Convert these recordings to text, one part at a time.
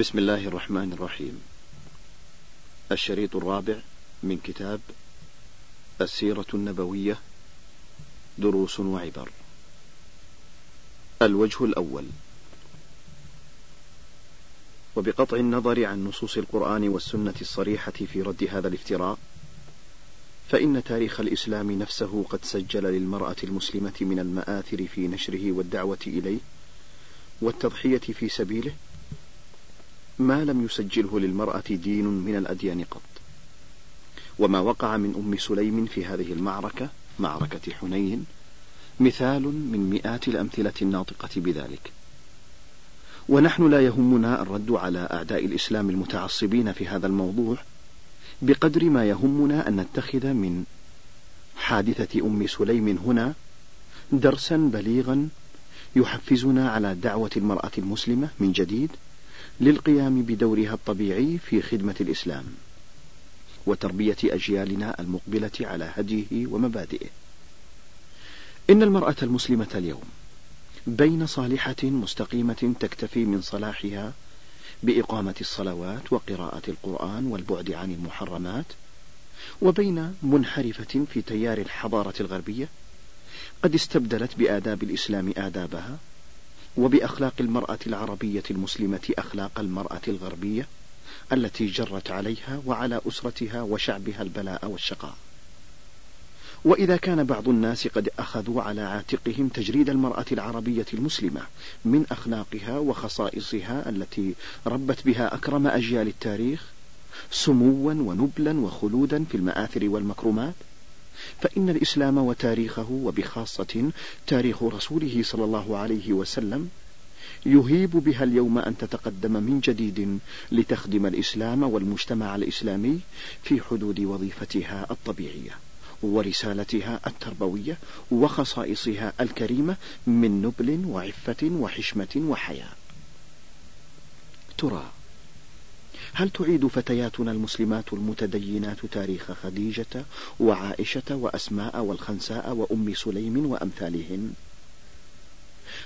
بسم الله الرحمن الرحيم. الشريط الرابع من كتاب السيرة النبوية دروس وعبر. الوجه الأول. وبقطع النظر عن نصوص القرآن والسنة الصريحة في رد هذا الافتراء فإن تاريخ الإسلام نفسه قد سجل للمرأة المسلمة من المآثر في نشره والدعوة إليه والتضحية في سبيله ما لم يسجله للمرأة دين من الأديان قط. وما وقع من أم سليم في هذه المعركة معركة حنين مثال من مئات الأمثلة الناطقة بذلك. ونحن لا يهمنا الرد على أعداء الإسلام المتعصبين في هذا الموضوع بقدر ما يهمنا أن نتخذ من حادثة أم سليم هنا درسا بليغا يحفزنا على دعوة المرأة المسلمة من جديد للقيام بدورها الطبيعي في خدمة الإسلام وتربية أجيالنا المقبلة على هديه ومبادئه. إن المرأة المسلمة اليوم بين صالحة مستقيمة تكتفي من صلاحها بإقامة الصلوات وقراءة القرآن والبعد عن المحرمات وبين منحرفة في تيار الحضارة الغربية قد استبدلت بآداب الإسلام آدابها وبأخلاق المرأة العربية المسلمة أخلاق المرأة الغربية التي جرت عليها وعلى أسرتها وشعبها البلاء والشقاء. وإذا كان بعض الناس قد أخذوا على عاتقهم تجريد المرأة العربية المسلمة من أخلاقها وخصائصها التي ربت بها أكرم أجيال التاريخ سموا ونبلا وخلودا في المآثر والمكرمات فإن الإسلام وتاريخه وبخاصة تاريخ رسوله صلى الله عليه وسلم يهيب بها اليوم أن تتقدم من جديد لتخدم الإسلام والمجتمع الإسلامي في حدود وظيفتها الطبيعية ورسالتها التربوية وخصائصها الكريمة من نبل وعفة وحشمة وحياء. ترى هل تعيد فتياتنا المسلمات المتدينات تاريخ خديجة وعائشة وأسماء والخنساء وأم سليم وأمثالهن؟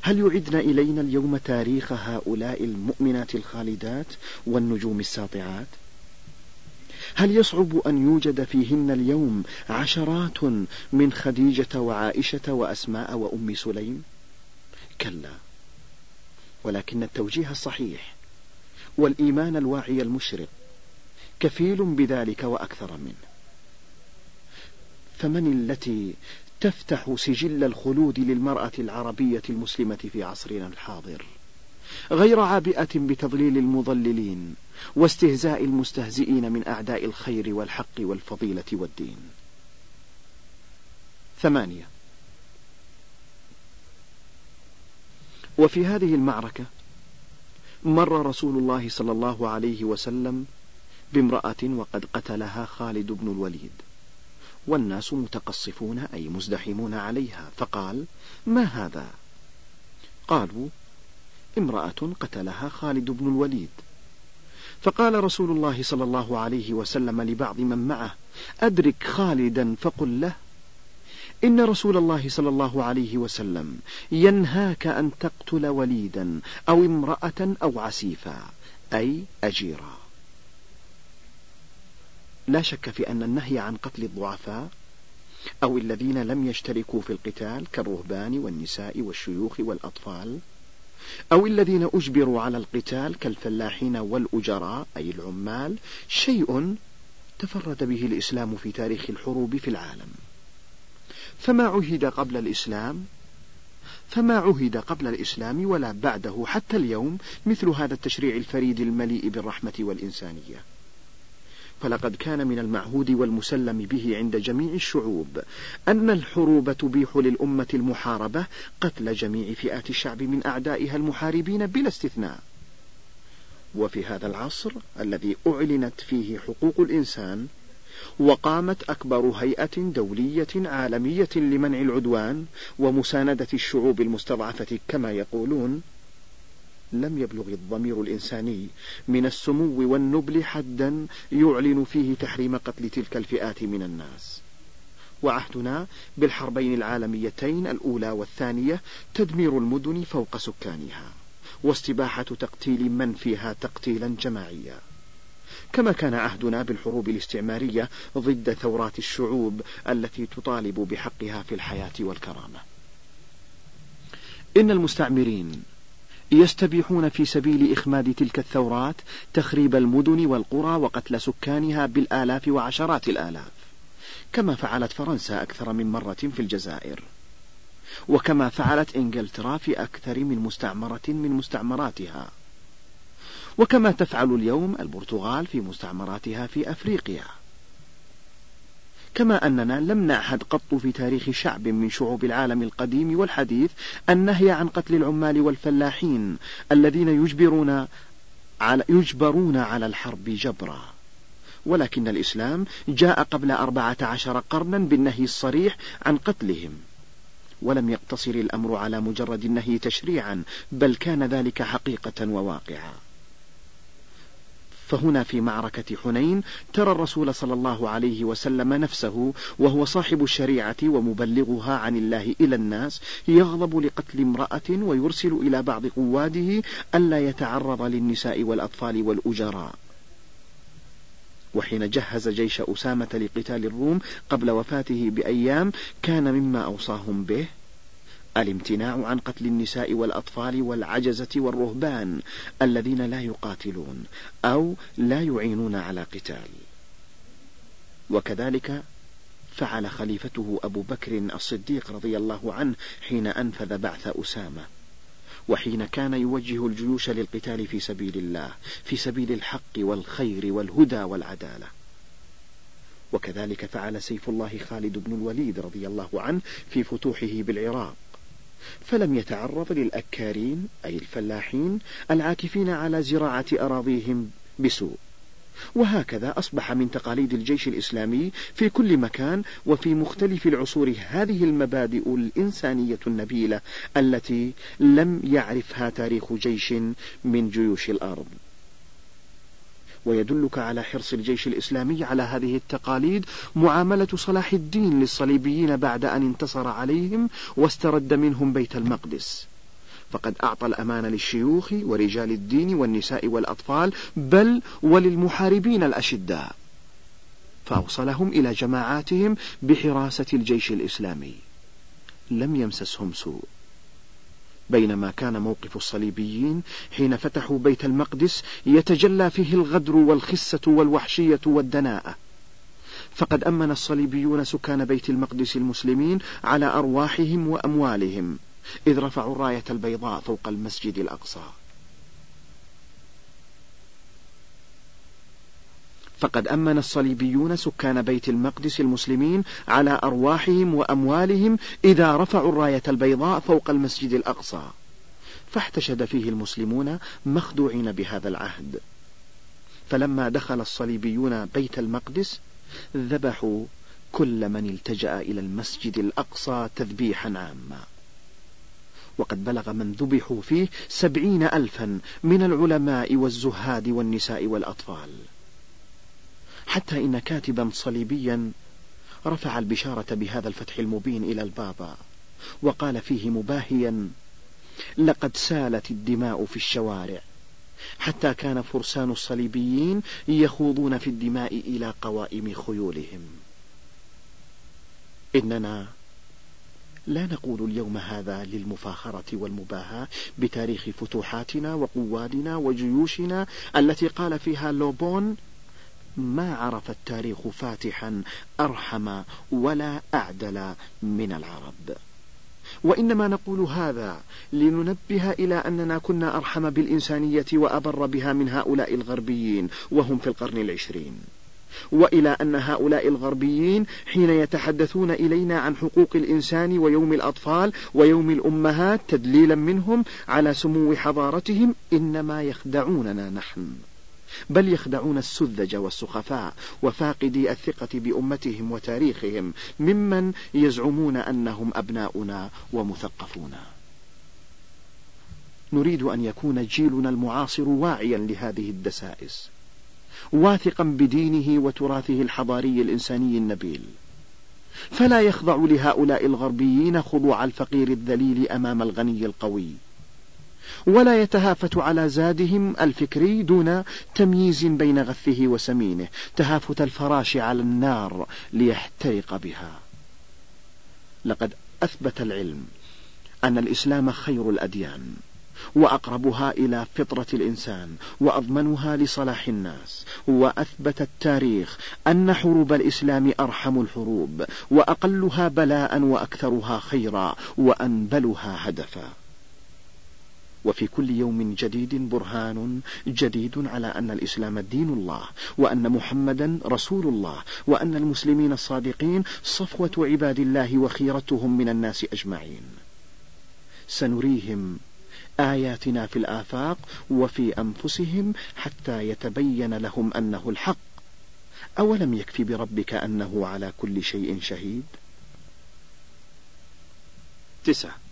هل يعدن إلينا اليوم تاريخ هؤلاء المؤمنات الخالدات والنجوم الساطعات؟ هل يصعب أن يوجد فيهن اليوم عشرات من خديجة وعائشة وأسماء وأم سليم؟ كلا ولكن التوجيه الصحيح والإيمان الواعي المشرق كفيل بذلك وأكثر منه. فمن التي تفتح سجل الخلود للمرأة العربية المسلمة في عصرنا الحاضر؟ غير عابئة بتضليل المضللين واستهزاء المستهزئين من أعداء الخير والحق والفضيلة والدين. ثمانية. وفي هذه المعركة مر رسول الله صلى الله عليه وسلم بامرأة وقد قتلها خالد بن الوليد. والناس متقصفون أي مزدحمون عليها. فقال ما هذا؟ قالوا امرأة قتلها خالد بن الوليد. فقال رسول الله صلى الله عليه وسلم لبعض من معه أدرك خالدا فقل له إن رسول الله صلى الله عليه وسلم ينهاك أن تقتل وليدا أو امرأة أو عسيفا أي أجيرا. لا شك في أن النهي عن قتل الضعفاء أو الذين لم يشتركوا في القتال كالرهبان والنساء والشيوخ والأطفال أو الذين أجبروا على القتال كالفلاحين والأجراء أي العمال شيء تفرد به الإسلام في تاريخ الحروب في العالم. فما عهد قبل الإسلام؟ فما عهد قبل الإسلام ولا بعده حتى اليوم مثل هذا التشريع الفريد المليء بالرحمة والإنسانية. فلقد كان من المعهود والمسلم به عند جميع الشعوب أن الحروب تبيح للأمة المحاربة قتل جميع فئات الشعب من أعدائها المحاربين بلا استثناء. وفي هذا العصر الذي أعلنت فيه حقوق الإنسان وقامت أكبر هيئة دولية عالمية لمنع العدوان ومساندة الشعوب المستضعفة كما يقولون. لم يبلغ الضمير الإنساني من السمو والنبل حدا يعلن فيه تحريم قتل تلك الفئات من الناس. وعهدنا بالحربين العالميتين الأولى والثانية تدمير المدن فوق سكانها واستباحة تقتيل من فيها تقتيلا جماعيا. كما كان عهدنا بالحروب الاستعمارية ضد ثورات الشعوب التي تطالب بحقها في الحياة والكرامة. إن المستعمرين يستبيحون في سبيل إخماد تلك الثورات تخريب المدن والقرى وقتل سكانها بالآلاف وعشرات الآلاف. كما فعلت فرنسا أكثر من مرة في الجزائر. وكما فعلت إنجلترا في أكثر من مستعمرة من مستعمراتها. وكما تفعل اليوم البرتغال في مستعمراتها في أفريقيا. كما أننا لم نعهد قط في تاريخ شعب من شعوب العالم القديم والحديث النهي عن قتل العمال والفلاحين الذين يجبرون على, يجبرون على الحرب جبرا. ولكن الإسلام جاء قبل أربعة عشر قرنا بالنهي الصريح عن قتلهم. ولم يقتصر الأمر على مجرد النهي تشريعا بل كان ذلك حقيقة وواقعا. فهنا في معركة حنين ترى الرسول صلى الله عليه وسلم نفسه وهو صاحب الشريعة ومبلغها عن الله إلى الناس يغضب لقتل امرأة ويرسل إلى بعض قواده ألا يتعرض للنساء والأطفال والأجراء. وحين جهز جيش أسامة لقتال الروم قبل وفاته بأيام كان مما أوصاهم به الامتناع عن قتل النساء والأطفال والعجزة والرهبان الذين لا يقاتلون أو لا يعينون على قتال. وكذلك فعل خليفته أبو بكر الصديق رضي الله عنه حين أنفذ بعث أسامة وحين كان يوجه الجيوش للقتال في سبيل الله في سبيل الحق والخير والهدى والعدالة. وكذلك فعل سيف الله خالد بن الوليد رضي الله عنه في فتوحه بالعراق فلم يتعرض للأكارين أي الفلاحين العاكفين على زراعة أراضيهم بسوء. وهكذا أصبح من تقاليد الجيش الإسلامي في كل مكان وفي مختلف العصور هذه المبادئ الإنسانية النبيلة التي لم يعرفها تاريخ جيش من جيوش الأرض. ويدلك على حرص الجيش الإسلامي على هذه التقاليد معاملة صلاح الدين للصليبيين بعد أن انتصر عليهم واسترد منهم بيت المقدس. فقد أعطى الأمان للشيوخ ورجال الدين والنساء والأطفال بل وللمحاربين الأشداء. فأوصلهم إلى جماعاتهم بحراسة الجيش الإسلامي. لم يمسسهم سوء. بينما كان موقف الصليبيين حين فتحوا بيت المقدس يتجلى فيه الغدر والخسة والوحشية والدناءة. فقد أمن الصليبيون سكان بيت المقدس المسلمين على أرواحهم وأموالهم إذ رفعوا الراية البيضاء فوق المسجد الأقصى. فقد أمن الصليبيون سكان بيت المقدس المسلمين على أرواحهم وأموالهم إذا رفعوا الراية البيضاء فوق المسجد الأقصى. فاحتشد فيه المسلمون مخدوعين بهذا العهد. فلما دخل الصليبيون بيت المقدس ذبحوا كل من التجأ إلى المسجد الأقصى تذبيحا عاما. وقد بلغ من ذبحوا فيه سبعين ألفا من العلماء والزهاد والنساء والأطفال. حتى إن كاتبا صليبيا رفع البشارة بهذا الفتح المبين إلى البابا وقال فيه مباهيا لقد سالت الدماء في الشوارع حتى كان فرسان الصليبيين يخوضون في الدماء إلى قوائم خيولهم. إننا لا نقول اليوم هذا للمفاخرة والمباهاة بتاريخ فتوحاتنا وقوادنا وجيوشنا التي قال فيها لوبون ما عرف التاريخ فاتحا أرحم ولا أعدل من العرب. وإنما نقول هذا لننبه إلى أننا كنا أرحم بالإنسانية وأبر بها من هؤلاء الغربيين وهم في القرن العشرين. وإلى أن هؤلاء الغربيين حين يتحدثون إلينا عن حقوق الإنسان ويوم الأطفال ويوم الأمهات تدليلا منهم على سمو حضارتهم إنما يخدعوننا نحن. بل يخدعون السذج والسخفاء وفاقدي الثقة بأمتهم وتاريخهم ممن يزعمون أنهم أبناؤنا ومثقفون. نريد أن يكون جيلنا المعاصر واعيا لهذه الدسائس واثقا بدينه وتراثه الحضاري الإنساني النبيل. فلا يخضع لهؤلاء الغربيين خضوع الفقير الذليل أمام الغني القوي. ولا يتهافت على زادهم الفكري دون تمييز بين غثه وسمينه تهافت الفراش على النار ليحترق بها. لقد أثبت العلم أن الإسلام خير الأديان وأقربها إلى فطرة الإنسان وأضمنها لصلاح الناس وأثبت التاريخ أن حروب الإسلام أرحم الحروب وأقلها بلاء وأكثرها خيرا وأنبلها هدفا. وفي كل يوم جديد برهان جديد على أن الإسلام دين الله وأن محمدا رسول الله وأن المسلمين الصادقين صفوة عباد الله وخيرتهم من الناس أجمعين. سنريهم آياتنا في الآفاق وفي أنفسهم حتى يتبين لهم أنه الحق. أولم يكف بربك أنه على كل شيء شهيد؟ تسعة.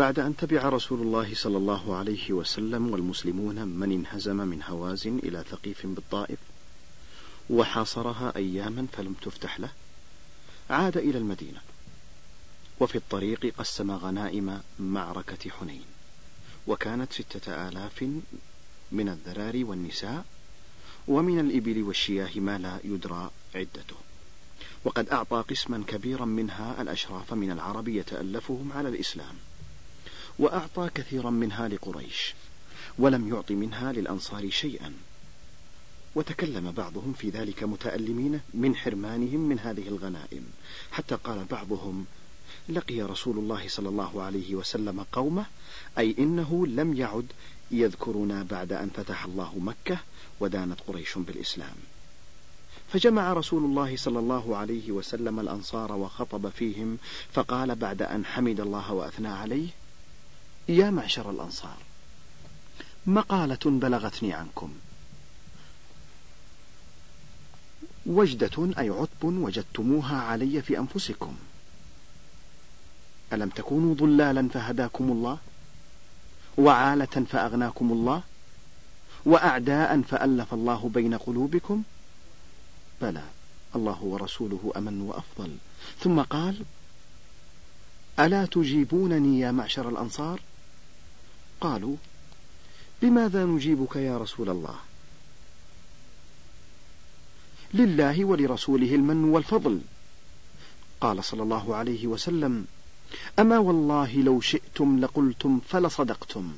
بعد أن تبع رسول الله صلى الله عليه وسلم والمسلمون من انهزم من هوازن إلى ثقيف بالطائف وحاصرها أياما فلم تفتح له عاد إلى المدينة. وفي الطريق قسم غنائم معركة حنين وكانت ستة آلاف من الذراري والنساء ومن الإبل والشياه ما لا يدرى عدته. وقد أعطى قسما كبيرا منها الأشراف من العرب يتألفهم على الإسلام. وأعطى كثيرا منها لقريش ولم يعط منها للأنصار شيئا. وتكلم بعضهم في ذلك متألمين من حرمانهم من هذه الغنائم حتى قال بعضهم لقي رسول الله صلى الله عليه وسلم قومه أي إنه لم يعد يذكرنا بعد أن فتح الله مكة ودانت قريش بالإسلام. فجمع رسول الله صلى الله عليه وسلم الأنصار وخطب فيهم فقال بعد أن حمد الله وأثنى عليه يا معشر الأنصار مقالة بلغتني عنكم. وجدة أي عتب وجدتموها علي في أنفسكم. ألم تكونوا ضلالا فهداكم الله وعالة فأغناكم الله وأعداء فألف الله بين قلوبكم؟ بلى الله ورسوله أمن وأفضل. ثم قال ألا تجيبونني يا معشر الأنصار؟ قالوا بماذا نجيبك يا رسول الله؟ لله ولرسوله المن والفضل. قال صلى الله عليه وسلم أما والله لو شئتم لقلتم فلصدقتم.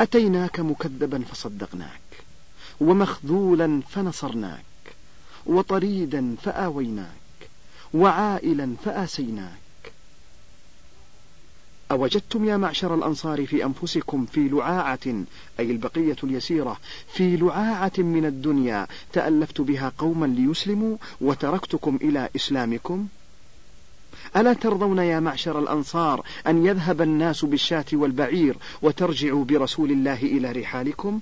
أتيناك مكذبا فصدقناك ومخذولا فنصرناك وطريدا فآويناك وعائلا فآسيناك أوجدتم يا معشر الأنصار في أنفسكم في لعاعة أي البقية اليسيرة في لعاعة من الدنيا تألفت بها قوما ليسلموا وتركتكم إلى إسلامكم؟ ألا ترضون يا معشر الأنصار أن يذهب الناس بالشاة والبعير وترجعوا برسول الله إلى رحالكم؟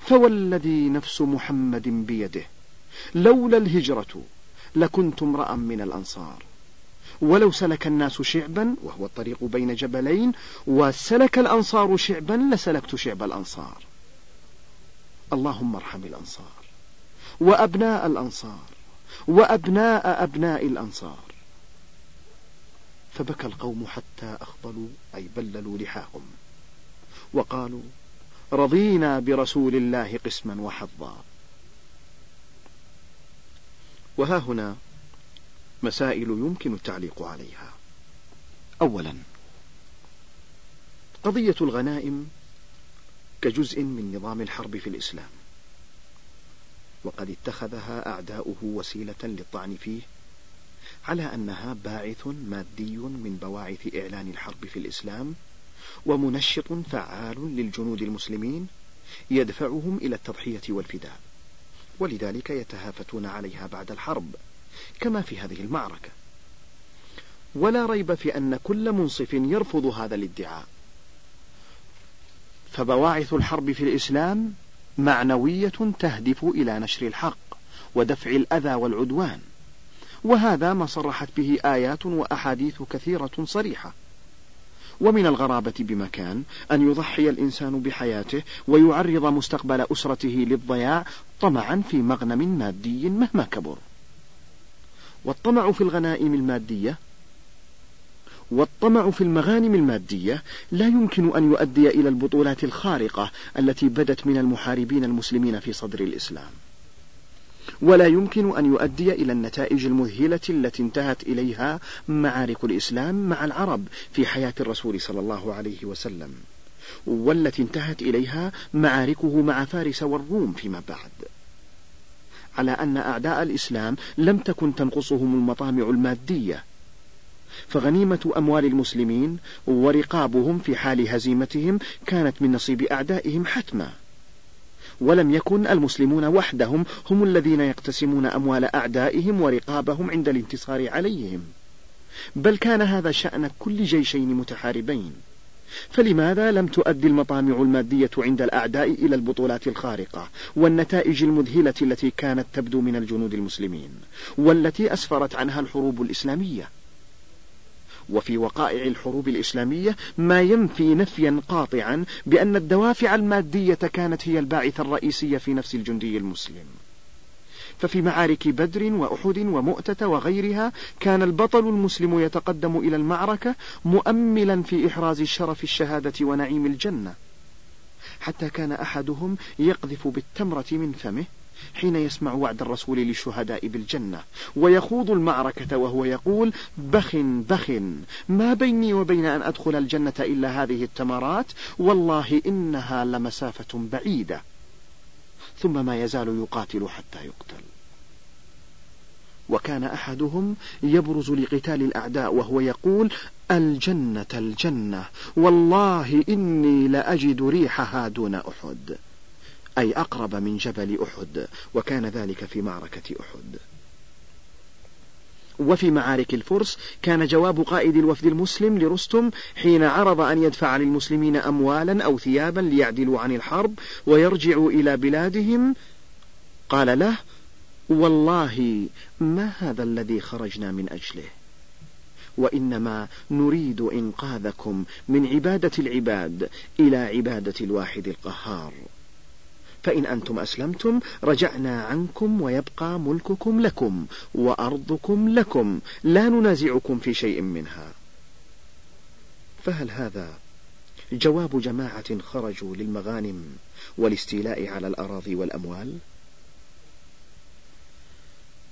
فوالذي نفس محمد بيده لولا الهجرة لكنت امرأ من الأنصار. ولو سلك الناس شعبا وهو الطريق بين جبلين وسلك الأنصار شعبا لسلكت شعب الأنصار. اللهم ارحم الأنصار وأبناء الأنصار وأبناء أبناء الأنصار. فبكى القوم حتى أخضلوا أي بللوا لحاهم وقالوا رضينا برسول الله قسما وحظا. وها هنا مسائل يمكن التعليق عليها. أولا قضية الغنائم كجزء من نظام الحرب في الإسلام وقد اتخذها أعداؤه وسيلة للطعن فيه على أنها باعث مادي من بواعث إعلان الحرب في الإسلام ومنشط فعال للجنود المسلمين يدفعهم إلى التضحية والفداء ولذلك يتهافتون عليها بعد الحرب. كما في هذه المعركة. ولا ريب في أن كل منصف يرفض هذا الادعاء. فبواعث الحرب في الإسلام معنوية تهدف إلى نشر الحق ودفع الأذى والعدوان. وهذا ما صرحت به آيات وأحاديث كثيرة صريحة. ومن الغرابة بمكان أن يضحي الإنسان بحياته ويعرض مستقبل أسرته للضياع طمعا في مغنم مادي مهما كبر. والطمع في الغنائم المادية والطمع في المغانم المادية لا يمكن أن يؤدي إلى البطولات الخارقة التي بدت من المحاربين المسلمين في صدر الإسلام. ولا يمكن أن يؤدي إلى النتائج المذهلة التي انتهت إليها معارك الإسلام مع العرب في حياة الرسول صلى الله عليه وسلم والتي انتهت إليها معاركه مع فارس والروم فيما بعد. على أن أعداء الإسلام لم تكن تنقصهم المطامع المادية. فغنيمة أموال المسلمين ورقابهم في حال هزيمتهم كانت من نصيب أعدائهم حتما. ولم يكن المسلمون وحدهم هم الذين يقتسمون أموال أعدائهم ورقابهم عند الانتصار عليهم. بل كان هذا شأن كل جيشين متحاربين. فلماذا لم تؤدي المطامع المادية عند الأعداء إلى البطولات الخارقة والنتائج المذهلة التي كانت تبدو من الجنود المسلمين والتي أسفرت عنها الحروب الإسلامية؟ وفي وقائع الحروب الإسلامية ما ينفي نفيا قاطعا بأن الدوافع المادية كانت هي الباعث الرئيسي في نفس الجندي المسلم. ففي معارك بدر وأحد ومؤتة وغيرها كان البطل المسلم يتقدم إلى المعركة مؤملا في إحراز شرف الشهادة ونعيم الجنة. حتى كان أحدهم يقذف بالتمرة من فمه حين يسمع وعد الرسول للشهداء بالجنة. ويخوض المعركة وهو يقول بخ بخ ما بيني وبين أن أدخل الجنة إلا هذه التمرات والله إنها لمسافة بعيدة. ثم ما يزال يقاتل حتى يقتل. وكان أحدهم يبرز لقتال الأعداء وهو يقول الجنة الجنة والله إني لأجد ريحها دون أحد. أي أقرب من جبل أحد وكان ذلك في معركة أحد. وفي معارك الفرس كان جواب قائد الوفد المسلم لرستم حين عرض أن يدفع للمسلمين أموالا أو ثيابا ليعدلوا عن الحرب ويرجعوا إلى بلادهم. قال له والله ما هذا الذي خرجنا من أجله؟ وإنما نريد إنقاذكم من عبادة العباد إلى عبادة الواحد القهار. فإن أنتم أسلمتم رجعنا عنكم ويبقى ملككم لكم وأرضكم لكم لا ننازعكم في شيء منها. فهل هذا جواب جماعة خرجوا للمغانم والاستيلاء على الأراضي والأموال؟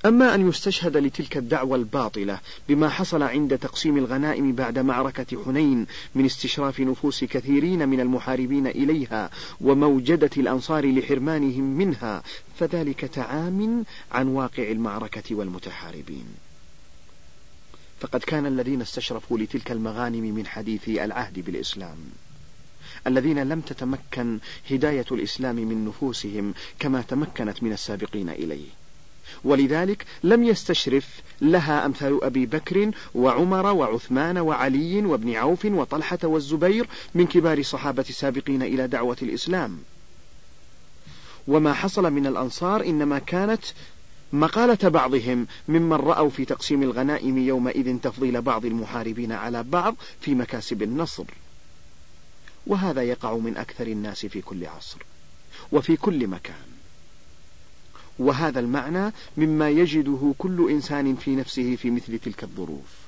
أما أن يستشهد لتلك الدعوة الباطلة بما حصل عند تقسيم الغنائم بعد معركة حنين من استشراف نفوس كثيرين من المحاربين إليها وموجدة الأنصار لحرمانهم منها فذلك تعام عن واقع المعركة والمتحاربين. فقد كان الذين استشرفوا لتلك المغانم من حديثي العهد بالإسلام الذين لم تتمكن هداية الإسلام من نفوسهم كما تمكنت من السابقين إليه. ولذلك لم يستشرف لها أمثال أبي بكر وعمر وعثمان وعلي وابن عوف وطلحة والزبير من كبار الصحابة السابقين إلى دعوة الإسلام. وما حصل من الأنصار إنما كانت مقالة بعضهم ممن رأوا في تقسيم الغنائم يومئذ تفضيل بعض المحاربين على بعض في مكاسب النصر. وهذا يقع من أكثر الناس في كل عصر وفي كل مكان. وهذا المعنى مما يجده كل إنسان في نفسه في مثل تلك الظروف.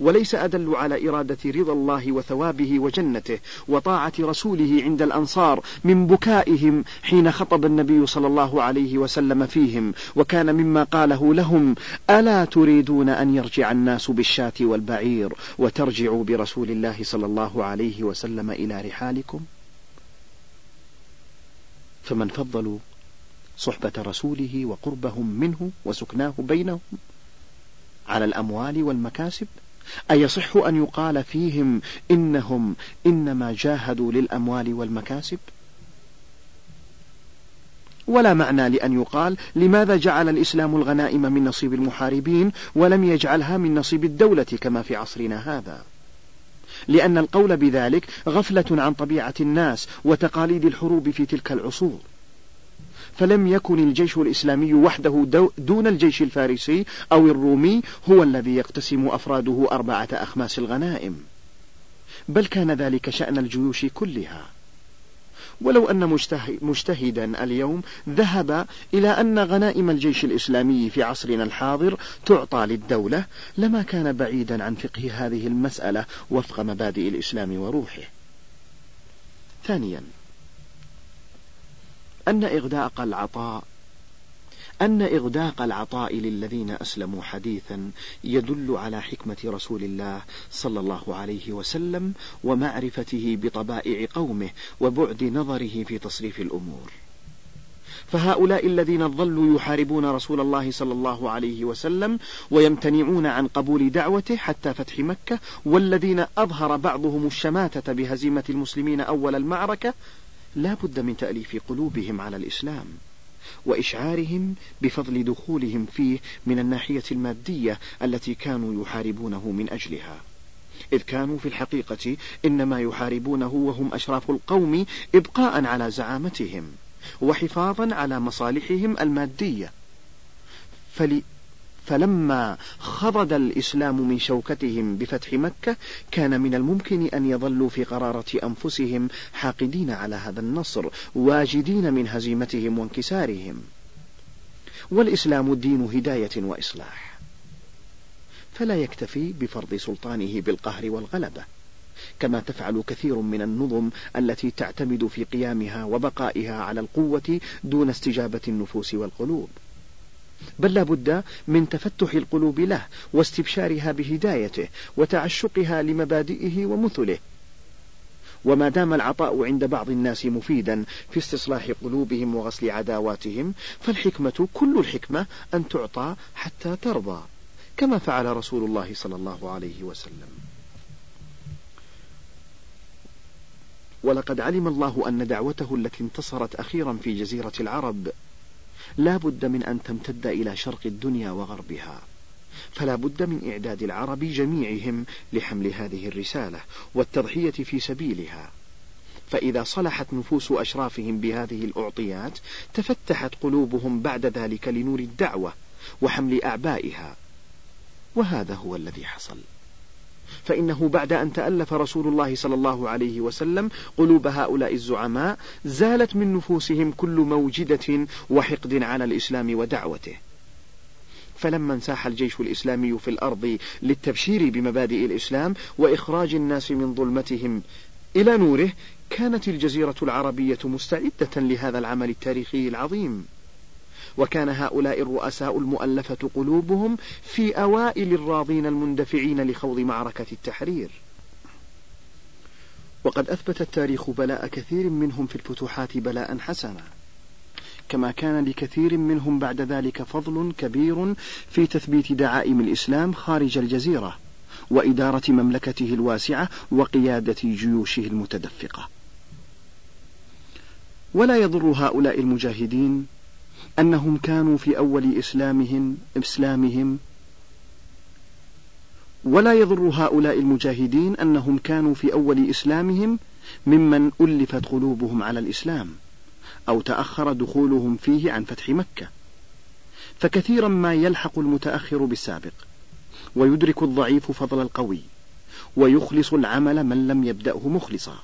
وليس أدل على إرادة رضا الله وثوابه وجنته وطاعة رسوله عند الأنصار من بكائهم حين خطب النبي صلى الله عليه وسلم فيهم وكان مما قاله لهم ألا تريدون أن يرجع الناس بالشاة والبعير وترجعوا برسول الله صلى الله عليه وسلم إلى رحالكم؟ فمن فضلوا صحبة رسوله وقربهم منه وسكناه بينهم على الأموال والمكاسب أيصح أن يقال فيهم إنهم إنما جاهدوا للأموال والمكاسب؟ ولا معنى لأن يقال لماذا جعل الإسلام الغنائم من نصيب المحاربين ولم يجعلها من نصيب الدولة كما في عصرنا هذا؟ لأن القول بذلك غفلة عن طبيعة الناس وتقاليد الحروب في تلك العصور. فلم يكن الجيش الإسلامي وحده دون الجيش الفارسي أو الرومي هو الذي يقتسم أفراده أربعة أخماس الغنائم. بل كان ذلك شأن الجيوش كلها. ولو أن مجتهدا اليوم ذهب إلى أن غنائم الجيش الإسلامي في عصرنا الحاضر تعطى للدولة لما كان بعيدا عن فقه هذه المسألة وفق مبادئ الإسلام وروحه. ثانيا أن إغداق العطاء أن إغداق العطاء للذين أسلموا حديثا يدل على حكمة رسول الله صلى الله عليه وسلم ومعرفته بطبائع قومه وبعد نظره في تصريف الأمور. فهؤلاء الذين ظلوا يحاربون رسول الله صلى الله عليه وسلم ويمتنعون عن قبول دعوته حتى فتح مكة والذين أظهر بعضهم الشماتة بهزيمة المسلمين أول المعركة لا بد من تأليف قلوبهم على الإسلام. وإشعارهم بفضل دخولهم فيه من الناحية المادية التي كانوا يحاربونه من أجلها. إذ كانوا في الحقيقة إنما يحاربونه وهم أشراف القوم إبقاء على زعامتهم وحفاظا على مصالحهم المادية. فل فلما خضد الإسلام من شوكتهم بفتح مكة كان من الممكن أن يظلوا في قرارة أنفسهم حاقدين على هذا النصر واجدين من هزيمتهم وانكسارهم. والإسلام دين هداية وإصلاح. فلا يكتفي بفرض سلطانه بالقهر والغلبة. كما تفعل كثير من النظم التي تعتمد في قيامها وبقائها على القوة دون استجابة النفوس والقلوب. بل لا بد من تفتح القلوب له واستبشارها بهدايته وتعشقها لمبادئه ومثله. وما دام العطاء عند بعض الناس مفيدا في استصلاح قلوبهم وغسل عداواتهم فالحكمة كل الحكمة أن تعطى حتى ترضى كما فعل رسول الله صلى الله عليه وسلم. ولقد علم الله أن دعوته التي انتصرت أخيرا في جزيرة العرب لا بد من أن تمتد إلى شرق الدنيا وغربها. فلا بد من إعداد العرب جميعهم لحمل هذه الرسالة والتضحية في سبيلها. فإذا صلحت نفوس أشرافهم بهذه الأعطيات تفتحت قلوبهم بعد ذلك لنور الدعوة وحمل أعبائها وهذا هو الذي حصل. فإنه بعد أن تألف رسول الله صلى الله عليه وسلم قلوب هؤلاء الزعماء زالت من نفوسهم كل موجدة وحقد على الإسلام ودعوته. فلما انساح الجيش الإسلامي في الأرض للتبشير بمبادئ الإسلام وإخراج الناس من ظلمتهم إلى نوره كانت الجزيرة العربية مستعدة لهذا العمل التاريخي العظيم. وكان هؤلاء الرؤساء المؤلفة قلوبهم في أوائل الراضين المندفعين لخوض معركة التحرير. وقد أثبت التاريخ بلاء كثير منهم في الفتوحات بلاء حسنا. كما كان لكثير منهم بعد ذلك فضل كبير في تثبيت دعائم الإسلام خارج الجزيرة وإدارة مملكته الواسعة وقيادة جيوشه المتدفقة. ولا يضر هؤلاء المجاهدين أنهم كانوا في أول إسلامهم إسلامهم. ولا يضر هؤلاء المجاهدين أنهم كانوا في أول إسلامهم ممن ألفت قلوبهم على الإسلام أو تأخر دخولهم فيه عن فتح مكة. فكثيرا ما يلحق المتأخر بالسابق ويدرك الضعيف فضل القوي ويخلص العمل من لم يبدأه مخلصا.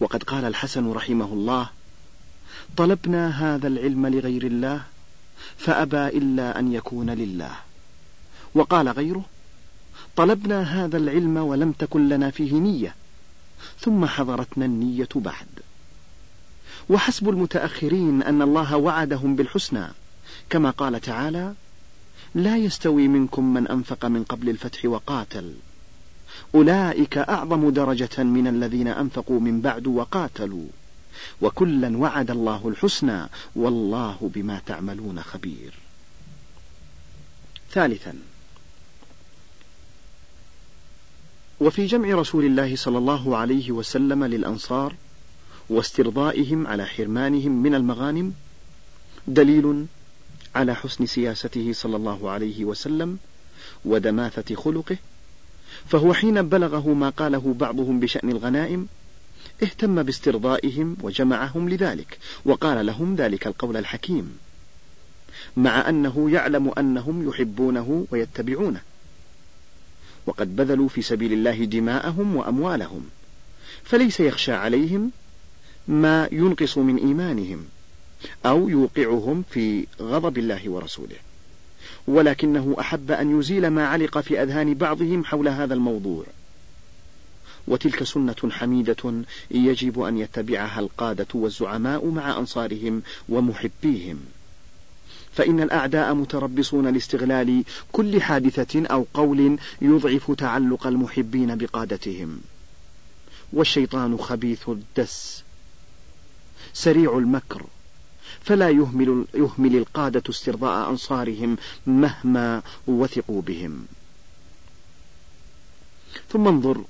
وقد قال الحسن رحمه الله طلبنا هذا العلم لغير الله فأبى إلا أن يكون لله. وقال غيره طلبنا هذا العلم ولم تكن لنا فيه نية ثم حضرتنا النية بعد. وحسب المتأخرين أن الله وعدهم بالحسنى كما قال تعالى لا يستوي منكم من أنفق من قبل الفتح وقاتل أولئك أعظم درجة من الذين أنفقوا من بعد وقاتلوا. وكلا وعد الله الحسنى والله بما تعملون خبير. ثالثا وفي جمع رسول الله صلى الله عليه وسلم للأنصار واسترضائهم على حرمانهم من المغانم دليل على حسن سياسته صلى الله عليه وسلم ودماثة خلقه فهو حين بلغه ما قاله بعضهم بشأن الغنائم اهتم باسترضائهم وجمعهم لذلك وقال لهم ذلك القول الحكيم. مع أنه يعلم أنهم يحبونه ويتبعونه. وقد بذلوا في سبيل الله دماءهم وأموالهم. فليس يخشى عليهم ما ينقص من إيمانهم أو يوقعهم في غضب الله ورسوله. ولكنه أحب أن يزيل ما علق في أذهان بعضهم حول هذا الموضوع. وتلك سنة حميدة يجب أن يتبعها القادة والزعماء مع أنصارهم ومحبيهم. فإن الأعداء متربصون لاستغلال كل حادثة أو قول يضعف تعلق المحبين بقادتهم. والشيطان خبيث الدس سريع المكر فلا يهمل, يهمل القادة استرضاء أنصارهم مهما وثقوا بهم. ثم انظر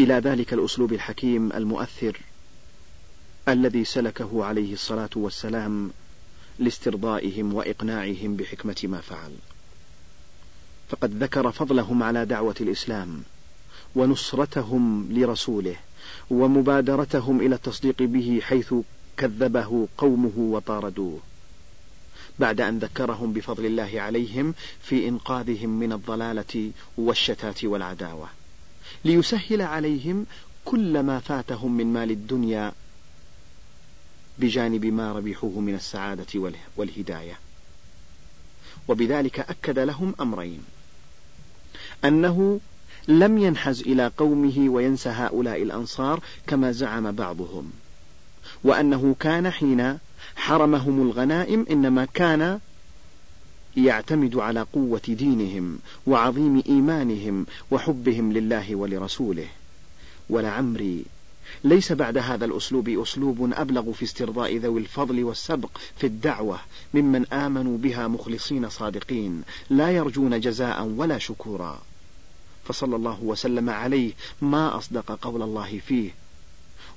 إلى ذلك الأسلوب الحكيم المؤثر الذي سلكه عليه الصلاة والسلام لاسترضائهم وإقناعهم بحكمة ما فعل. فقد ذكر فضلهم على دعوة الإسلام ونصرتهم لرسوله ومبادرتهم إلى التصديق به حيث كذبه قومه وطاردوه. بعد أن ذكرهم بفضل الله عليهم في إنقاذهم من الضلالة والشتات والعداوة. ليسهل عليهم كل ما فاتهم من مال الدنيا بجانب ما ربحوه من السعادة والهداية. وبذلك أكد لهم أمرين. أنه لم ينحز إلى قومه وينسى هؤلاء الأنصار كما زعم بعضهم. وأنه كان حين حرمهم الغنائم إنما كان يعتمد على قوة دينهم وعظيم إيمانهم وحبهم لله ولرسوله. ولعمري ليس بعد هذا الأسلوب أسلوب أبلغ في استرضاء ذوي الفضل والسبق في الدعوة ممن آمنوا بها مخلصين صادقين لا يرجون جزاء ولا شكورا. فصلى الله وسلم عليه ما أصدق قول الله فيه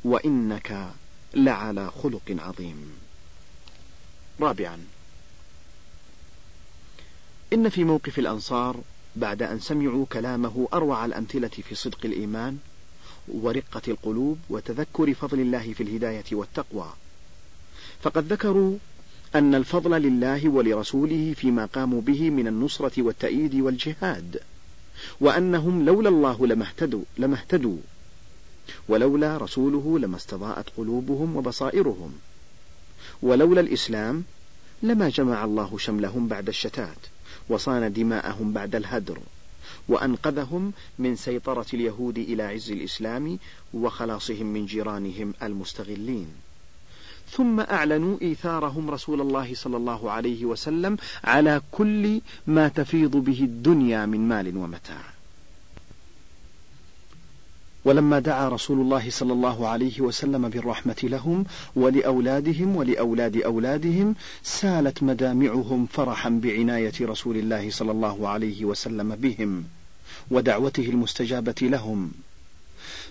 وإنك لعلى خلق عظيم. رابعا إن في موقف الأنصار بعد أن سمعوا كلامه أروع الأمثلة في صدق الإيمان ورقة القلوب وتذكر فضل الله في الهداية والتقوى. فقد ذكروا أن الفضل لله ولرسوله فيما قاموا به من النصرة والتأييد والجهاد وأنهم لولا الله لما اهتدوا, لما اهتدوا ولولا رسوله لما استضاءت قلوبهم وبصائرهم ولولا الإسلام لما جمع الله شملهم بعد الشتات. وصان دماءهم بعد الهدر وأنقذهم من سيطرة اليهود إلى عز الإسلام وخلاصهم من جيرانهم المستغلين. ثم أعلنوا إيثارهم رسول الله صلى الله عليه وسلم على كل ما تفيض به الدنيا من مال ومتاع. ولما دعا رسول الله صلى الله عليه وسلم بالرحمة لهم ولأولادهم ولأولاد أولادهم سالت مدامعهم فرحا بعناية رسول الله صلى الله عليه وسلم بهم ودعوته المستجابة لهم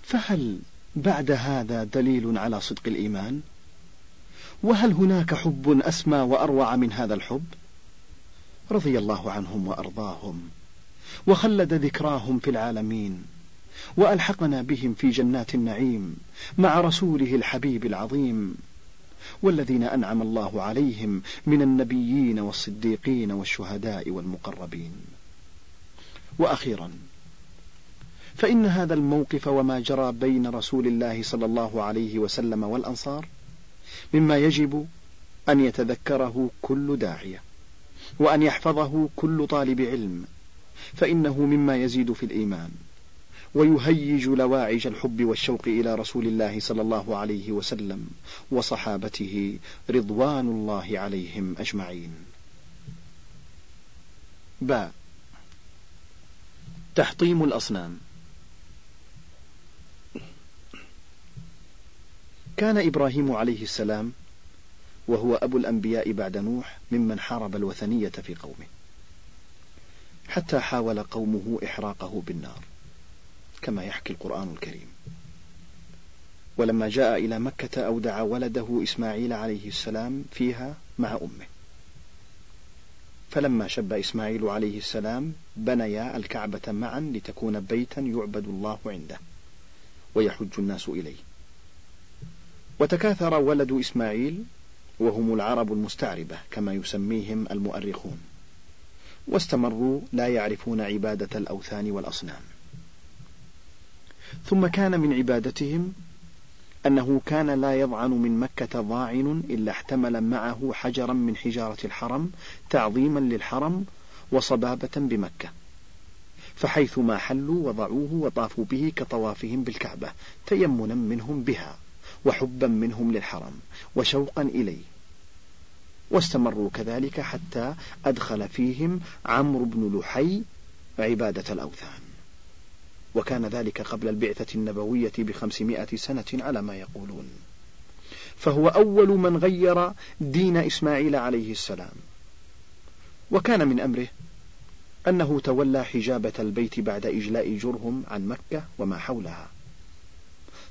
فهل بعد هذا دليل على صدق الإيمان؟ وهل هناك حب أسمى وأروع من هذا الحب؟ رضي الله عنهم وأرضاهم وخلد ذكراهم في العالمين وألحقنا بهم في جنات النعيم مع رسوله الحبيب العظيم والذين أنعم الله عليهم من النبيين والصديقين والشهداء والمقربين. وأخيرا فإن هذا الموقف وما جرى بين رسول الله صلى الله عليه وسلم والأنصار مما يجب أن يتذكره كل داعية وأن يحفظه كل طالب علم فإنه مما يزيد في الإيمان. ويهيج لواعج الحب والشوق إلى رسول الله صلى الله عليه وسلم وصحابته رضوان الله عليهم أجمعين. باء تحطيم الأصنام. كان إبراهيم عليه السلام وهو أبو الأنبياء بعد نوح ممن حارب الوثنية في قومه حتى حاول قومه إحراقه بالنار. كما يحكي القرآن الكريم. ولما جاء إلى مكة أودع ولده إسماعيل عليه السلام فيها مع أمه. فلما شب إسماعيل عليه السلام بنيا الكعبة معا لتكون بيتا يعبد الله عنده ويحج الناس إليه. وتكاثر ولد إسماعيل وهم العرب المستعربة كما يسميهم المؤرخون واستمروا لا يعرفون عبادة الأوثان والأصنام. ثم كان من عبادتهم أنه كان لا يضعن من مكة ضاعن إلا احتمل معه حجرا من حجارة الحرم تعظيما للحرم وصبابة بمكة. فحيثما حلوا وضعوه وطافوا به كطوافهم بالكعبة تيمنا منهم بها وحبا منهم للحرم وشوقا إليه. واستمروا كذلك حتى أدخل فيهم عمرو بن لحي عبادة الأوثان. وكان ذلك قبل البعثة النبوية بخمسمائة سنة على ما يقولون. فهو أول من غير دين إسماعيل عليه السلام. وكان من أمره أنه تولى حجابة البيت بعد إجلاء جرهم عن مكة وما حولها.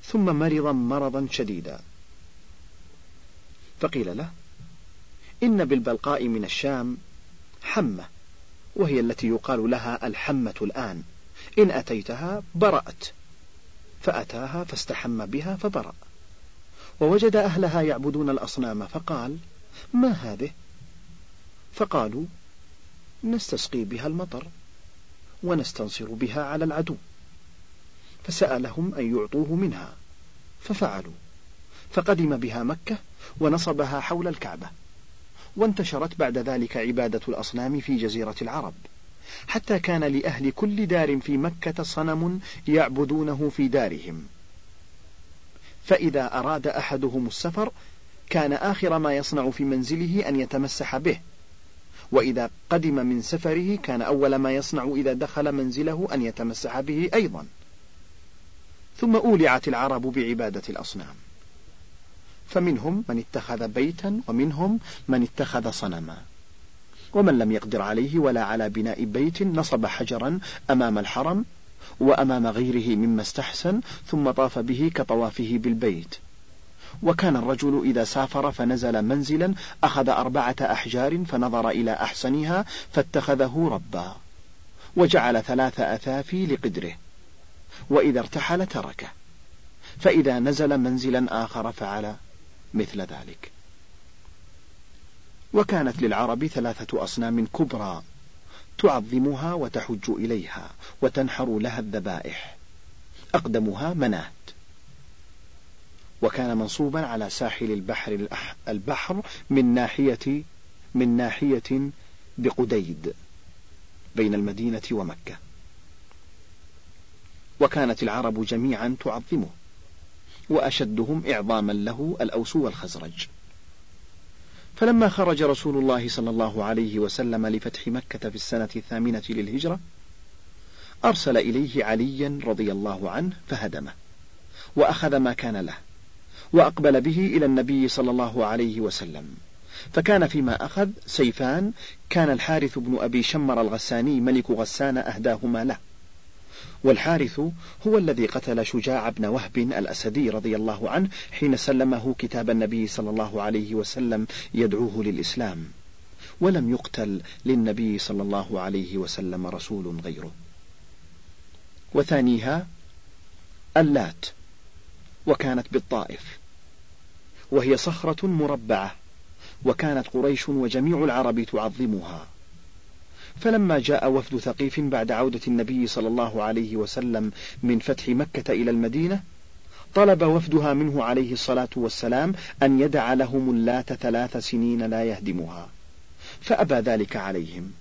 ثم مرض مرضا شديدا. فقيل له إن بالبلقاء من الشام حمة وهي التي يقال لها الحمة الآن. إن أتيتها برأت فأتاها فاستحم بها فبرأ. ووجد أهلها يعبدون الأصنام فقال ما هذه؟ فقالوا نستسقي بها المطر ونستنصر بها على العدو. فسألهم أن يعطوه منها ففعلوا. فقدم بها مكة ونصبها حول الكعبة وانتشرت بعد ذلك عبادة الأصنام في جزيرة العرب. حتى كان لأهل كل دار في مكة صنم يعبدونه في دارهم. فإذا أراد أحدهم السفر كان آخر ما يصنع في منزله أن يتمسح به. وإذا قدم من سفره كان أول ما يصنع إذا دخل منزله أن يتمسح به أيضا. ثم أولعت العرب بعبادة الأصنام. فمنهم من اتخذ بيتا ومنهم من اتخذ صنما. ومن لم يقدر عليه ولا على بناء بيت نصب حجرا أمام الحرم وأمام غيره مما استحسن ثم طاف به كطوافه بالبيت. وكان الرجل إذا سافر فنزل منزلا أخذ أربعة أحجار فنظر إلى أحسنها فاتخذه ربا وجعل ثلاث أثافي لقدره وإذا ارتحل تركه. فإذا نزل منزلا آخر فعل مثل ذلك. وكانت للعرب ثلاثة أصنام كبرى تعظمها وتحج إليها وتنحر لها الذبائح. أقدمها منات. وكان منصوبا على ساحل البحر البحر من ناحية من ناحية بقديد بين المدينة ومكة. وكانت العرب جميعا تعظمه وأشدهم إعظاما له الأوس والخزرج. فلما خرج رسول الله صلى الله عليه وسلم لفتح مكة في السنة الثامنة للهجرة أرسل إليه عليا رضي الله عنه فهدمه وأخذ ما كان له وأقبل به إلى النبي صلى الله عليه وسلم. فكان فيما أخذ سيفان كان الحارث بن أبي شمر الغساني ملك غسان أهداهما له. والحارث هو الذي قتل شجاع بن وهب الأسدي رضي الله عنه حين سلمه كتاب النبي صلى الله عليه وسلم يدعوه للإسلام. ولم يقتل للنبي صلى الله عليه وسلم رسول غيره. وثانيها اللات وكانت بالطائف. وهي صخرة مربعة وكانت قريش وجميع العرب تعظمها. فلما جاء وفد ثقيف بعد عودة النبي صلى الله عليه وسلم من فتح مكة إلى المدينة طلب وفدها منه عليه الصلاة والسلام أن يدع لهم اللات ثلاث سنين لا يهدمها. فأبى ذلك عليهم.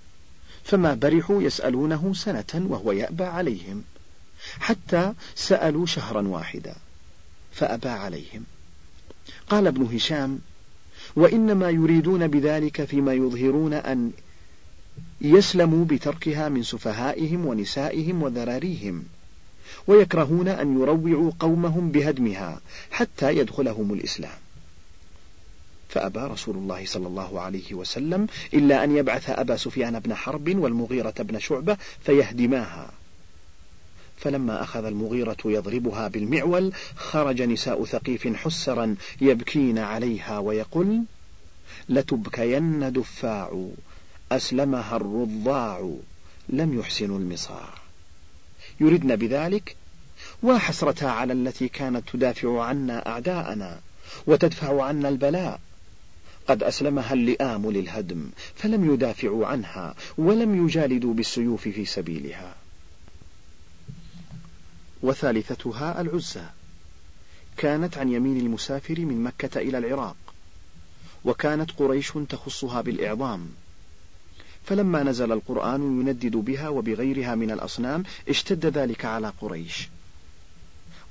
فما برحوا يسألونه سنة وهو يأبى عليهم. حتى سألوا شهرا واحدا فأبى عليهم. قال ابن هشام وإنما يريدون بذلك فيما يظهرون أن يسلموا بتركها من سفهائهم ونسائهم وذراريهم ويكرهون أن يروعوا قومهم بهدمها حتى يدخلهم الإسلام. فأبى رسول الله صلى الله عليه وسلم إلا أن يبعث أبا سفيان بن حرب والمغيرة بن شعبة فيهدماها. فلما أخذ المغيرة يضربها بالمعول خرج نساء ثقيف حسرا يبكين عليها ويقول لتبكين دفاع أسلمها الرضاع لم يحسنوا المصاع. يردن بذلك وحسرتا على التي كانت تدافع عنا أعداءنا وتدفع عنا البلاء. قد أسلمها اللئام للهدم فلم يدافعوا عنها ولم يجالدوا بالسيوف في سبيلها. وثالثتها العزى. كانت عن يمين المسافر من مكة إلى العراق وكانت قريش تخصها بالإعظام. فلما نزل القرآن يندد بها وبغيرها من الأصنام اشتد ذلك على قريش.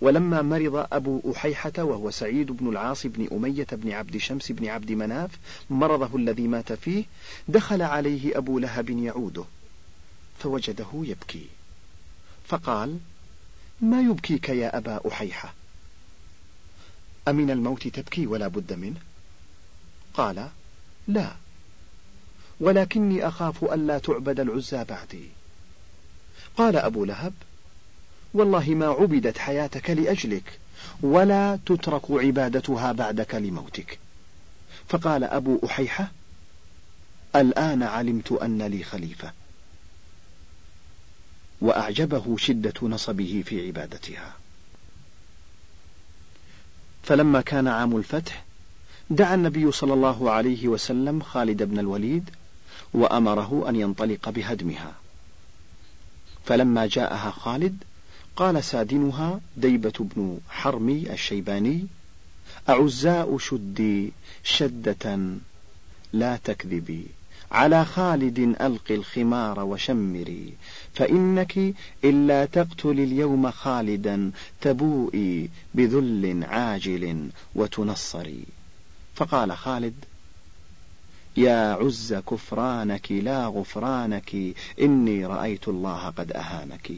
ولما مرض أبو أحيحة وهو سعيد بن العاص بن أمية بن عبد شمس بن عبد مناف مرضه الذي مات فيه دخل عليه أبو لهب يعوده فوجده يبكي. فقال ما يبكيك يا أبا أحيحة؟ أمن الموت تبكي ولا بد منه؟ قال لا. ولكني أخاف ألا تعبد العزى بعدي. قال أبو لهب والله ما عبدت حياتك لأجلك ولا تترك عبادتها بعدك لموتك. فقال أبو أحيحة الآن علمت أن لي خليفة. وأعجبه شدة نصبه في عبادتها. فلما كان عام الفتح دعا النبي صلى الله عليه وسلم خالد بن الوليد وأمره أن ينطلق بهدمها. فلما جاءها خالد قال سادنها ديبة بن حرمي الشيباني أعزاء شدي شدة لا تكذبي. على خالد ألقي الخمار وشمري فإنك إلا تقتل اليوم خالدا تبوئي بذل عاجل وتنصري. فقال خالد يا عز كفرانك لا غفرانك إني رأيت الله قد أهانك.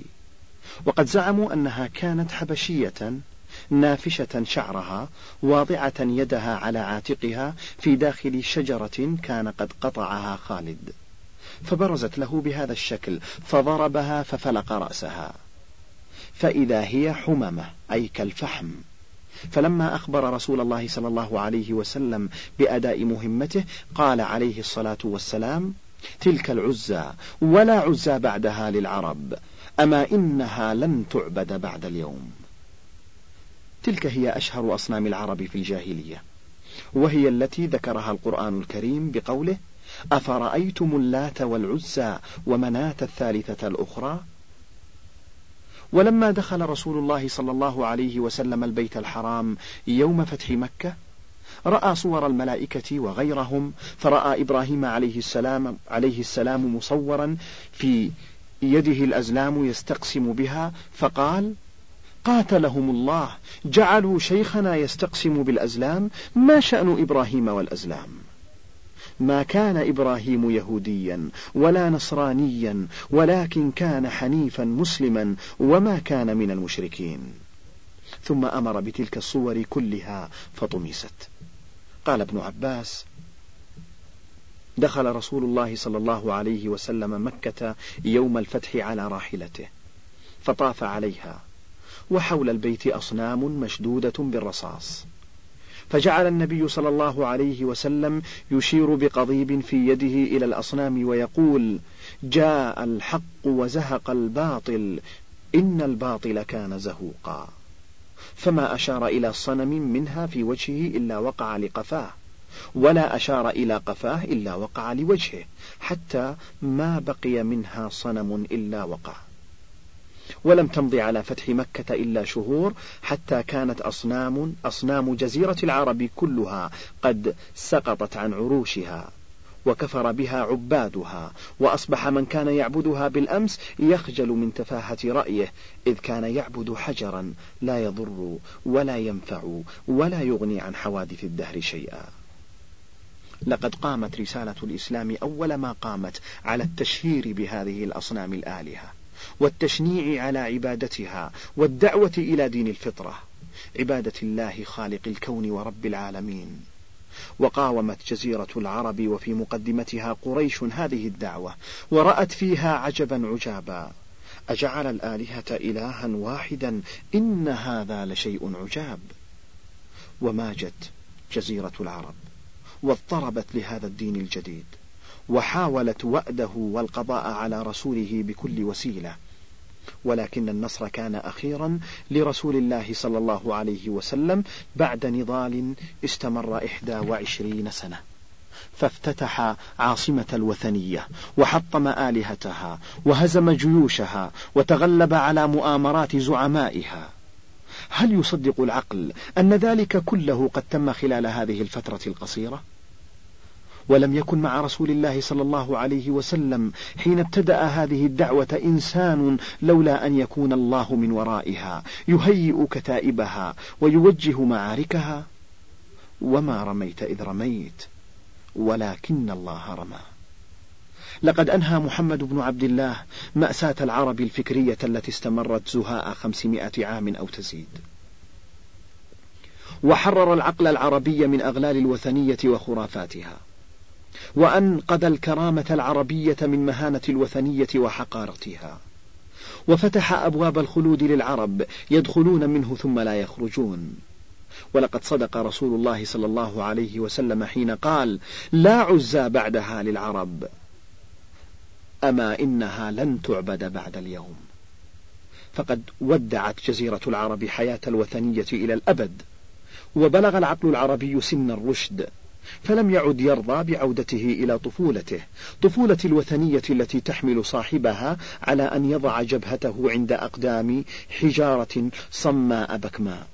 وقد زعموا أنها كانت حبشية نافشة شعرها واضعة يدها على عاتقها في داخل شجرة كان قد قطعها خالد. فبرزت له بهذا الشكل فضربها ففلق رأسها. فإذا هي حممة أي كالفحم. فلما أخبر رسول الله صلى الله عليه وسلم بأداء مهمته قال عليه الصلاة والسلام تلك العزى ولا عزى بعدها للعرب أما إنها لن تعبد بعد اليوم. تلك هي أشهر أصنام العرب في الجاهلية وهي التي ذكرها القرآن الكريم بقوله أفرأيتم اللات والعزى ومناة الثالثة الأخرى ولما دخل رسول الله صلى الله عليه وسلم البيت الحرام يوم فتح مكة رأى صور الملائكة وغيرهم فرأى إبراهيم عليه السلام عليه السلام مصورا في يده الأزلام يستقسم بها فقال قاتلهم الله جعلوا شيخنا يستقسم بالأزلام ما شأن إبراهيم والأزلام؟ ما كان إبراهيم يهوديا ولا نصرانيا ولكن كان حنيفا مسلما وما كان من المشركين. ثم أمر بتلك الصور كلها فطمست. قال ابن عباس دخل رسول الله صلى الله عليه وسلم مكة يوم الفتح على راحلته فطاف عليها وحول البيت أصنام مشدودة بالرصاص. فجعل النبي صلى الله عليه وسلم يشير بقضيب في يده إلى الأصنام ويقول جاء الحق وزهق الباطل إن الباطل كان زهوقا. فما أشار إلى صنم منها في وجهه إلا وقع لقفاه ولا أشار إلى قفاه إلا وقع لوجهه حتى ما بقي منها صنم إلا وقع. ولم تمض على فتح مكة إلا شهور حتى كانت أصنام أصنام جزيرة العرب كلها قد سقطت عن عروشها وكفر بها عبادها وأصبح من كان يعبدها بالأمس يخجل من تفاهة رأيه إذ كان يعبد حجرا لا يضر ولا ينفع ولا يغني عن حوادث الدهر شيئا. لقد قامت رسالة الإسلام أول ما قامت على التشهير بهذه الأصنام الآلهة. والتشنيع على عبادتها والدعوة إلى دين الفطرة. عبادة الله خالق الكون ورب العالمين. وقاومت جزيرة العرب وفي مقدمتها قريش هذه الدعوة ورأت فيها عجبا عجابا. أجعل الآلهة إلها واحدا إن هذا لشيء عجاب. وماجت جزيرة العرب واضطربت لهذا الدين الجديد. وحاولت وأده والقضاء على رسوله بكل وسيلة. ولكن النصر كان أخيرا لرسول الله صلى الله عليه وسلم بعد نضال استمر إحدى وعشرين سنة. فافتتح عاصمة الوثنية وحطم آلهتها وهزم جيوشها وتغلب على مؤامرات زعمائها. هل يصدق العقل أن ذلك كله قد تم خلال هذه الفترة القصيرة؟ ولم يكن مع رسول الله صلى الله عليه وسلم حين ابتدأ هذه الدعوة إنسان لولا أن يكون الله من ورائها يهيئ كتائبها ويوجه معاركها. وما رميت إذ رميت ولكن الله رمى. لقد أنهى محمد بن عبد الله مأساة العرب الفكرية التي استمرت زهاء خمسمائة عام أو تزيد. وحرر العقل العربي من أغلال الوثنية وخرافاتها. وأنقذ الكرامة العربية من مهانة الوثنية وحقارتها. وفتح أبواب الخلود للعرب يدخلون منه ثم لا يخرجون. ولقد صدق رسول الله صلى الله عليه وسلم حين قال لا عزى بعدها للعرب. أما إنها لن تعبد بعد اليوم. فقد ودعت جزيرة العرب حياة الوثنية إلى الأبد. وبلغ العقل العربي سن الرشد. فلم يعد يرضى بعودته إلى طفولته طفولة الوثنية التي تحمل صاحبها على أن يضع جبهته عند أقدام حجارة صماء بكماء.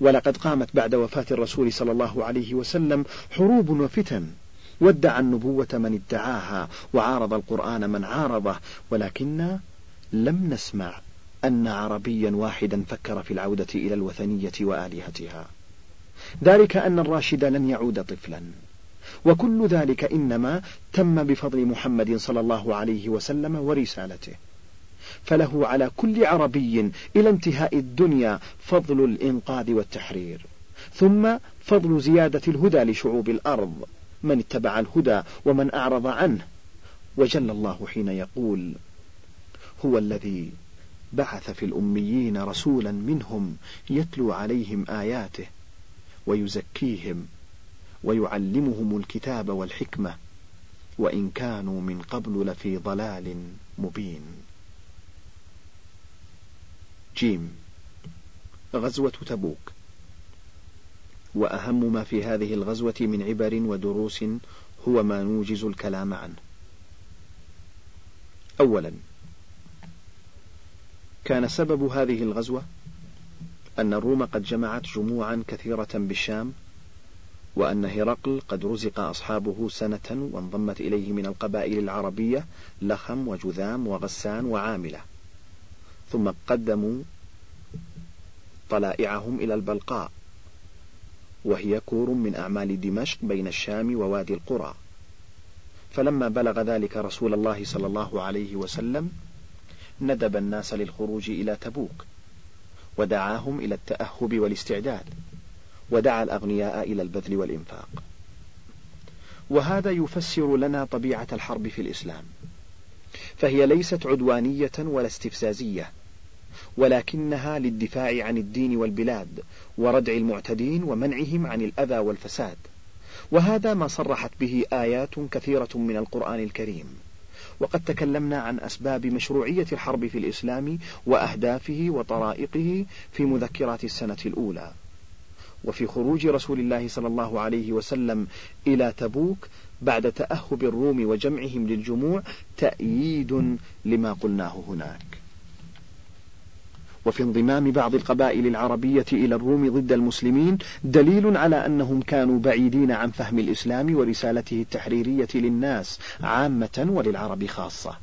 ولقد قامت بعد وفاة الرسول صلى الله عليه وسلم حروب وفتن ودع النبوة من ادعاها وعارض القرآن من عارضه ولكن لم نسمع أن عربيا واحدا فكر في العودة إلى الوثنية وآلهتها. ذلك أن الراشد لن يعود طفلا. وكل ذلك إنما تم بفضل محمد صلى الله عليه وسلم ورسالته. فله على كل عربي إلى انتهاء الدنيا فضل الإنقاذ والتحرير ثم فضل زيادة الهدى لشعوب الأرض من اتبع الهدى ومن أعرض عنه. وجل الله حين يقول هو الذي بعث في الأميين رسولا منهم يتلو عليهم آياته ويزكيهم ويعلمهم الكتاب والحكمة وإن كانوا من قبل لفي ضلال مبين. جيم. غزوة تبوك. وأهم ما في هذه الغزوة من عبر ودروس هو ما نوجز الكلام عنه. أولا كان سبب هذه الغزوة أن الروم قد جمعت جموعا كثيرة بالشام وأن هرقل قد رزق أصحابه سنة وانضمت إليه من القبائل العربية لخم وجذام وغسان وعاملة. ثم قدموا طلائعهم إلى البلقاء وهي كور من أعمال دمشق بين الشام ووادي القرى. فلما بلغ ذلك رسول الله صلى الله عليه وسلم ندب الناس للخروج إلى تبوك. ودعاهم إلى التأهب والاستعداد ودعا الأغنياء إلى البذل والإنفاق. وهذا يفسر لنا طبيعة الحرب في الإسلام فهي ليست عدوانية ولا استفزازية ولكنها للدفاع عن الدين والبلاد وردع المعتدين ومنعهم عن الأذى والفساد. وهذا ما صرحت به آيات كثيرة من القرآن الكريم. وقد تكلمنا عن أسباب مشروعية الحرب في الإسلام وأهدافه وطرائقه في مذكرات السنة الأولى. وفي خروج رسول الله صلى الله عليه وسلم إلى تبوك بعد تأهب الروم وجمعهم للجموع تأييد لما قلناه هناك وفي انضمام بعض القبائل العربية إلى الروم ضد المسلمين دليل على أنهم كانوا بعيدين عن فهم الإسلام ورسالته التحريرية للناس عامة وللعرب خاصة.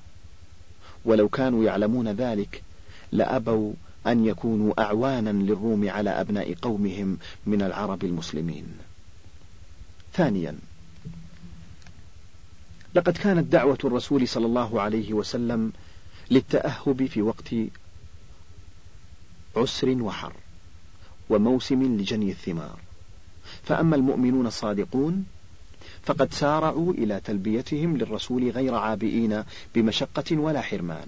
ولو كانوا يعلمون ذلك لأبوا أن يكونوا أعوانا للروم على أبناء قومهم من العرب المسلمين. ثانيا لقد كانت دعوة الرسول صلى الله عليه وسلم للتأهب في وقت عسر وحر وموسم لجني الثمار. فأما المؤمنون الصادقون فقد سارعوا إلى تلبيتهم للرسول غير عابئين بمشقة ولا حرمان.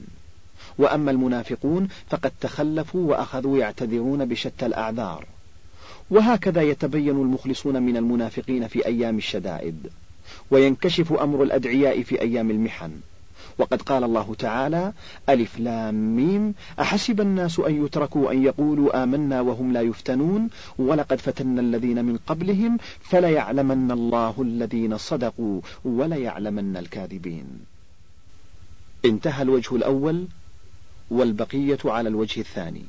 وأما المنافقون فقد تخلفوا وأخذوا يعتذرون بشتى الأعذار. وهكذا يتبين المخلصون من المنافقين في أيام الشدائد وينكشف أمر الأدعياء في أيام المحن. وقد قال الله تعالى ألف لام ميم أحسب الناس أن يتركوا أن يقولوا آمنا وهم لا يفتنون ولقد فتنا الذين من قبلهم فليعلمن الله الذين صدقوا وليعلمن الكاذبين. انتهى الوجه الأول والبقية على الوجه الثاني.